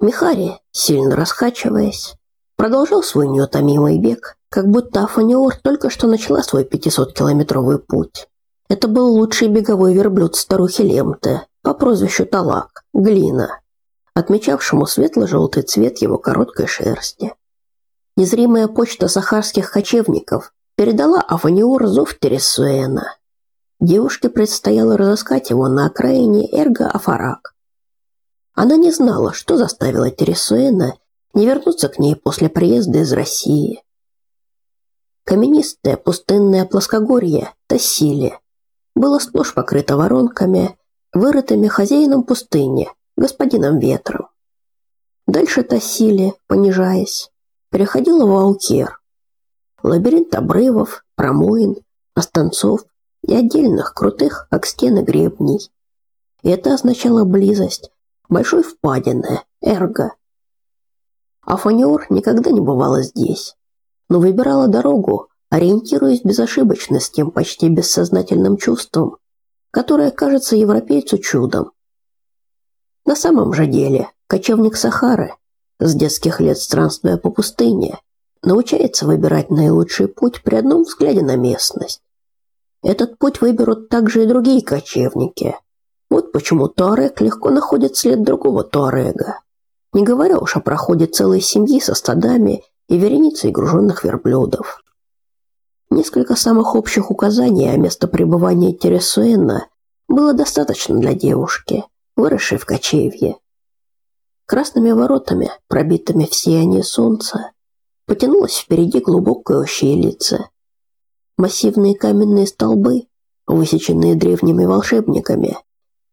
Михари, сильно раскачиваясь, продолжал свой неутомимый бег, как будто Афаниор только что начала свой 500-километровый путь. Это был лучший беговой верблюд старухи Лемте по прозвищу Талак, Глина, отмечавшему светло-желтый цвет его короткой шерсти. Незримая почта сахарских кочевников передала Афаниор зов Тересуэна. Девушке предстояло разыскать его на окраине Эрго-Афарак. Она не знала, что заставило Тересуэна не вернуться к ней после приезда из России. Каменистое пустынное плоскогорье Тассили было сплошь покрыто воронками, вырытыми хозяином пустыни, господином ветром. Дальше Тассили, понижаясь, переходила в Аукер. Лабиринт обрывов, промоин, останцов и отдельных крутых, как стены гребней. И это означало близость большой впадины, Эрго. Афаниор никогда не бывала здесь, но выбирала дорогу, ориентируясь безошибочно с тем почти бессознательным чувством, которое кажется европейцу чудом. На самом же деле, кочевник Сахары, с детских лет странствуя по пустыне, научается выбирать наилучший путь при одном взгляде на местность. Этот путь выберут также и другие кочевники. Вот почему Туарек легко находит след другого Туарега. Не говоря уж о проходе целой семьи со стадами и вереницей груженных верблюдов. Несколько самых общих указаний о местопребывании Тересуэна было достаточно для девушки, выросшей в кочевье. Красными воротами, пробитыми в сиянии солнца, потянулась впереди глубокая ущельице, Массивные каменные столбы, высеченные древними волшебниками,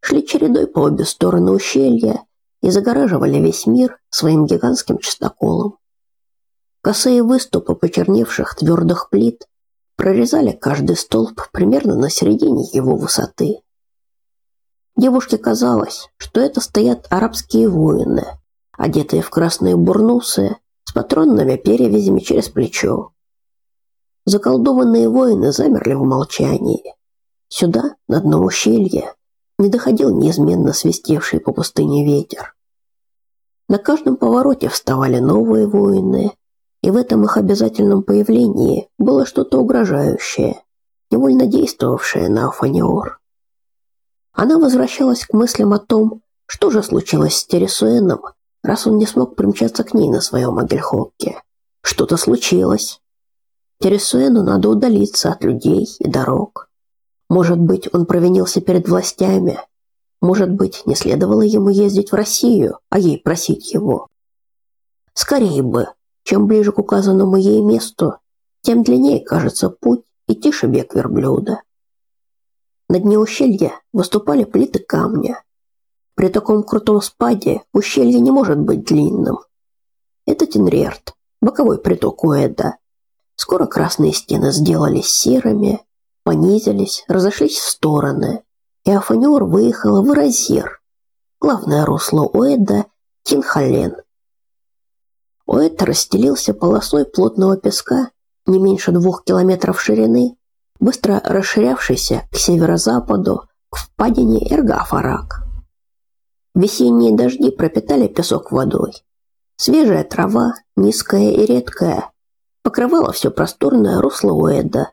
шли чередой по обе стороны ущелья и загораживали весь мир своим гигантским частоколом. Косые выступы почерневших твердых плит прорезали каждый столб примерно на середине его высоты. Девушке казалось, что это стоят арабские воины, одетые в красные бурнусы с патронными перевязями через плечо. Заколдованные воины замерли в молчании. Сюда, на дно ущелья, не доходил неизменно свистевший по пустыне ветер. На каждом повороте вставали новые воины, и в этом их обязательном появлении было что-то угрожающее, невольно действовавшее на Афаниор. Она возвращалась к мыслям о том, что же случилось с Тересуэном, раз он не смог примчаться к ней на своем Агельхокке. Что-то случилось. Тересуэну надо удалиться от людей и дорог. Может быть, он провинился перед властями. Может быть, не следовало ему ездить в Россию, а ей просить его. Скорее бы, чем ближе к указанному ей месту, тем длиннее кажется путь и тише бег верблюда. На дне ущелья выступали плиты камня. При таком крутом спаде ущелье не может быть длинным. Это Тенрерт, боковой приток Уэда, Скоро красные стены сделались серыми, понизились, разошлись в стороны, и Афаниор выехала в Иразир, главное русло Оэда Тинхален. Оэд расстелился полосой плотного песка не меньше двух километров ширины, быстро расширявшейся к северо-западу к впадине Эргафарак. Весенние дожди пропитали песок водой. Свежая трава, низкая и редкая, покрывала все просторное русло Уэда.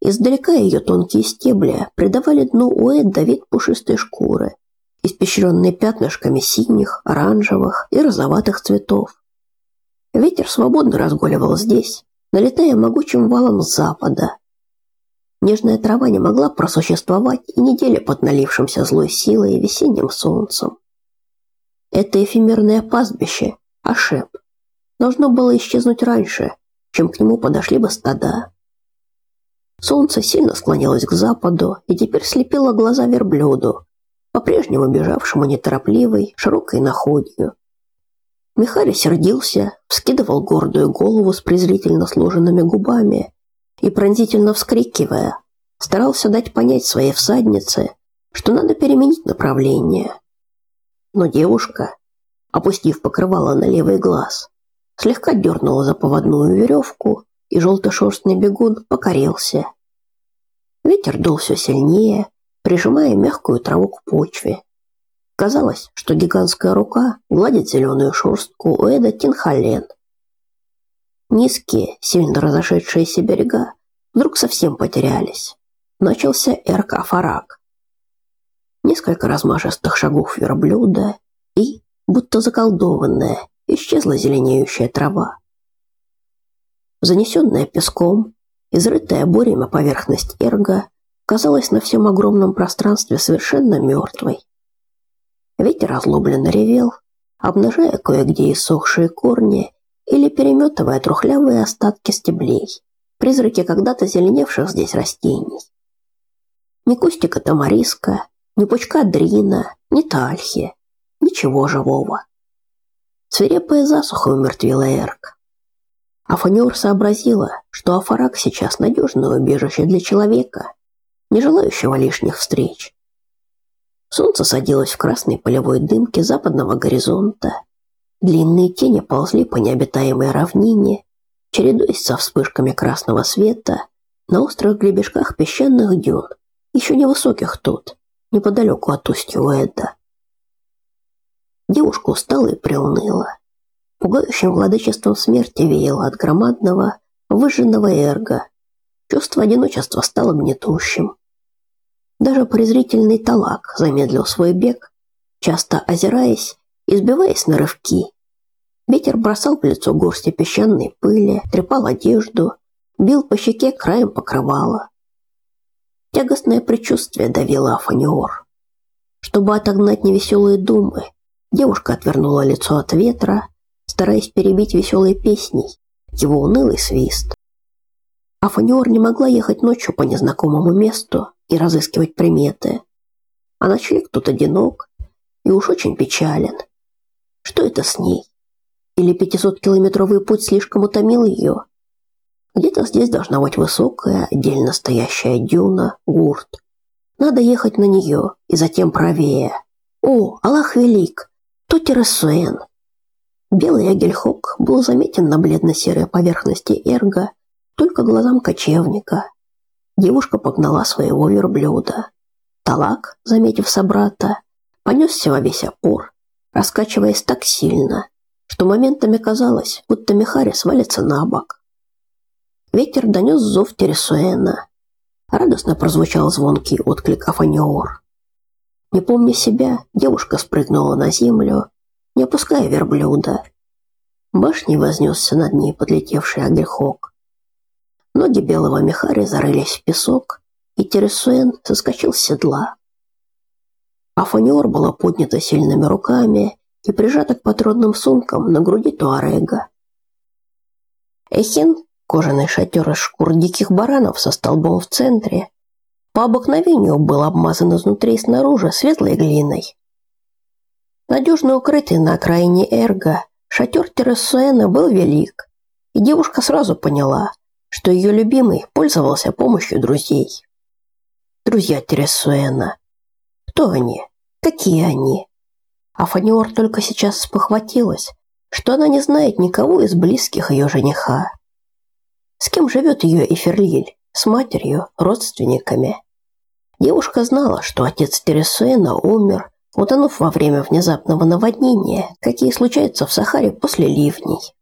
Издалека ее тонкие стебли придавали дну Уэда вид пушистой шкуры, испещренной пятнышками синих, оранжевых и розоватых цветов. Ветер свободно разгуливал здесь, налетая могучим валом с запада. Нежная трава не могла просуществовать и недели под налившимся злой силой и весенним солнцем. Это эфемерное пастбище, Ашеп, должно было исчезнуть раньше, чем к нему подошли бы стада. Солнце сильно склонилось к западу и теперь слепило глаза верблюду, по-прежнему бежавшему неторопливой, широкой находью. Михарий сердился, вскидывал гордую голову с презрительно сложенными губами и, пронзительно вскрикивая, старался дать понять своей всаднице, что надо переменить направление. Но девушка, опустив покрывало на левый глаз, слегка дернула за поводную веревку, и желто-шерстный бегун покорился. Ветер дул все сильнее, прижимая мягкую траву к почве. Казалось, что гигантская рука гладит зеленую шерстку у Эда Тинхален. Низкие, сильно разошедшиеся берега вдруг совсем потерялись. Начался Эрк-Афарак. Несколько размашистых шагов верблюда и, будто заколдованная, исчезла зеленеющая трава. Занесенная песком, изрытая бурями поверхность Эрга казалась на всем огромном пространстве совершенно мертвой. Ветер озлобленно ревел, обнажая кое-где иссохшие корни или переметывая трухлявые остатки стеблей, призраки когда-то зеленевших здесь растений. Ни кустика тамариска, ни пучка дрина, ни тальхи, ничего живого. Свирепая засуха умертвила Эрк. Афаниор сообразила, что Афарак сейчас надежное убежище для человека, не желающего лишних встреч. Солнце садилось в красной полевой дымке западного горизонта. Длинные тени ползли по необитаемой равнине, чередуясь со вспышками красного света на острых гребешках песчаных дюн, еще невысоких тут, неподалеку от устья Уэдда. Девушка устала и приуныла. Пугающим владычеством смерти веяло от громадного, выжженного эрга. Чувство одиночества стало гнетущим. Даже презрительный талак замедлил свой бег, часто озираясь и сбиваясь на рывки. Ветер бросал в лицо горсти песчаной пыли, трепал одежду, бил по щеке краем покрывала. Тягостное предчувствие давило Афаниор. Чтобы отогнать невеселые думы, девушка отвернула лицо от ветра, стараясь перебить веселой песней его унылый свист. Афаниор не могла ехать ночью по незнакомому месту, и разыскивать приметы. А ночлег тут одинок и уж очень печален. Что это с ней? Или 500-километровый путь слишком утомил ее? Где-то здесь должна быть высокая, отдельно стоящая дюна, гурт. Надо ехать на нее и затем правее. О, Аллах велик! Тут Тересуэн. Белый агельхок был заметен на бледно-серой поверхности эрга только глазам кочевника. Девушка погнала своего верблюда. Талак, заметив собрата, понесся во весь опор, раскачиваясь так сильно, что моментами казалось, будто Михаря свалится на бок. Ветер донес зов Тересуэна. Радостно прозвучал звонкий отклик Афаниор. Не помня себя, девушка спрыгнула на землю, не опуская верблюда. Башней вознесся над ней подлетевший Агельхок. Ноги белого мехари зарылись в песок, и Тересуэн соскочил с седла. Афаниор была поднята сильными руками и прижата к патронным сумкам на груди Туарега. Эхин, кожаный шатер из шкур диких баранов со столбом в центре, по обыкновению был обмазан изнутри и снаружи светлой глиной. Надежно укрытый на окраине Эрга, шатер Тересуэна был велик, и девушка сразу поняла, что ее любимый пользовался помощью друзей. Друзья Тересуэна. Кто они? Какие они? А Фаниор только сейчас спохватилась, что она не знает никого из близких ее жениха. С кем живет ее Эферлиль? С матерью, родственниками? Девушка знала, что отец Тересуэна умер, утонув во время внезапного наводнения, какие случаются в Сахаре после ливней.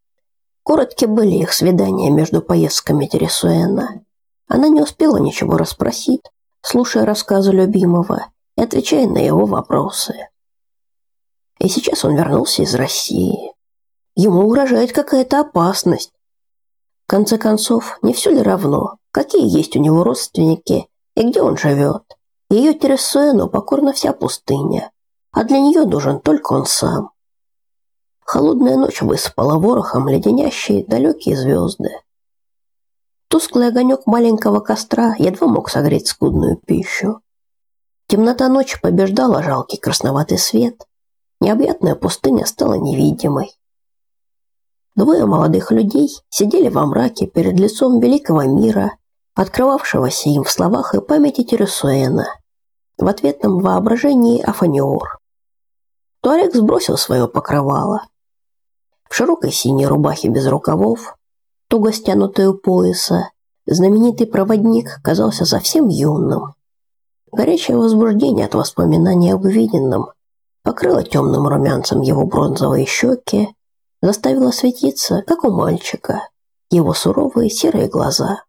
Коротки были их свидания между поездками Тересуэна. Она не успела ничего расспросить, слушая рассказы любимого и отвечая на его вопросы. И сейчас он вернулся из России. Ему угрожает какая-то опасность. В конце концов, не все ли равно, какие есть у него родственники и где он живет? Ее Тересуэну покорна вся пустыня, а для нее нужен только он сам. Холодная ночь высыпала ворохом леденящие далекие звезды. Тусклый огонек маленького костра едва мог согреть скудную пищу. Темнота ночи побеждала жалкий красноватый свет. Необъятная пустыня стала невидимой. Двое молодых людей сидели во мраке перед лицом великого мира, открывавшегося им в словах и памяти Тересуэна, в ответном воображении Афаниор. Туарек сбросил свое покрывало, в широкой синей рубахе без рукавов, туго стянутой у пояса, знаменитый проводник казался совсем юным. Горячее возбуждение от воспоминаний об увиденном покрыла темным румянцем его бронзовые щеки, заставила светиться, как у мальчика, его суровые серые глаза.